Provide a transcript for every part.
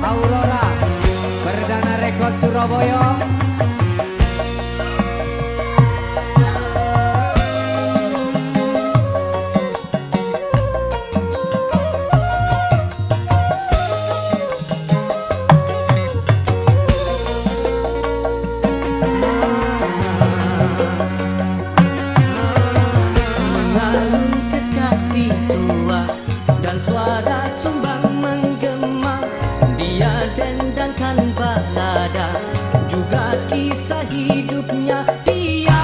Aurora Perdana Rekod Surabaya. Mengalun kecapi tua dan suara sumbang menggema. Dia dendangkan balada juga kisah hidupnya dia.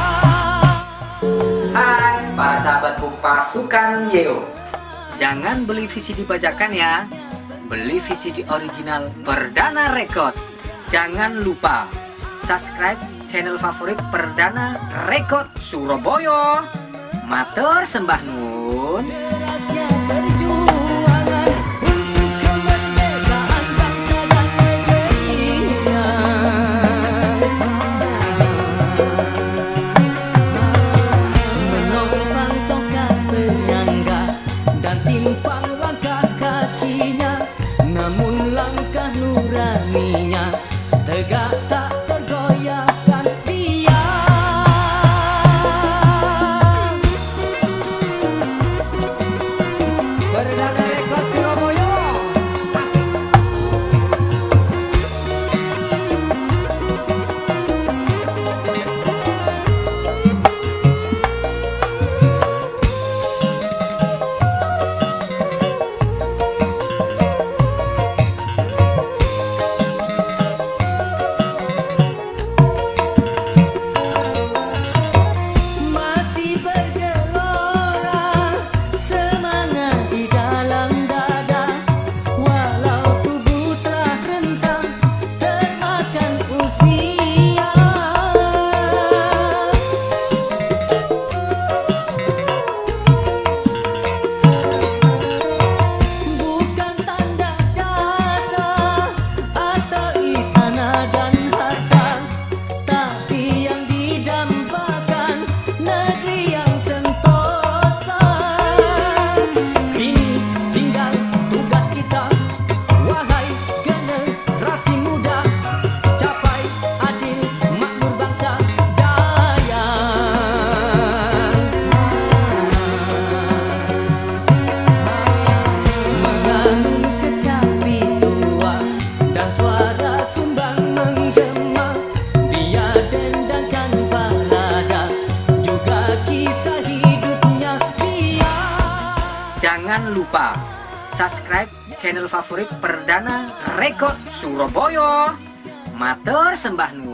Hai para sahabatku pasukan Yeo. Jangan beli VCD bajakan ya. Beli VCD original Perdana Record. Jangan lupa subscribe channel favorit Perdana Record Surabaya. Matur sembah nun Jangan lupa subscribe channel favorit Perdana Record Surabaya. Matur sembah nun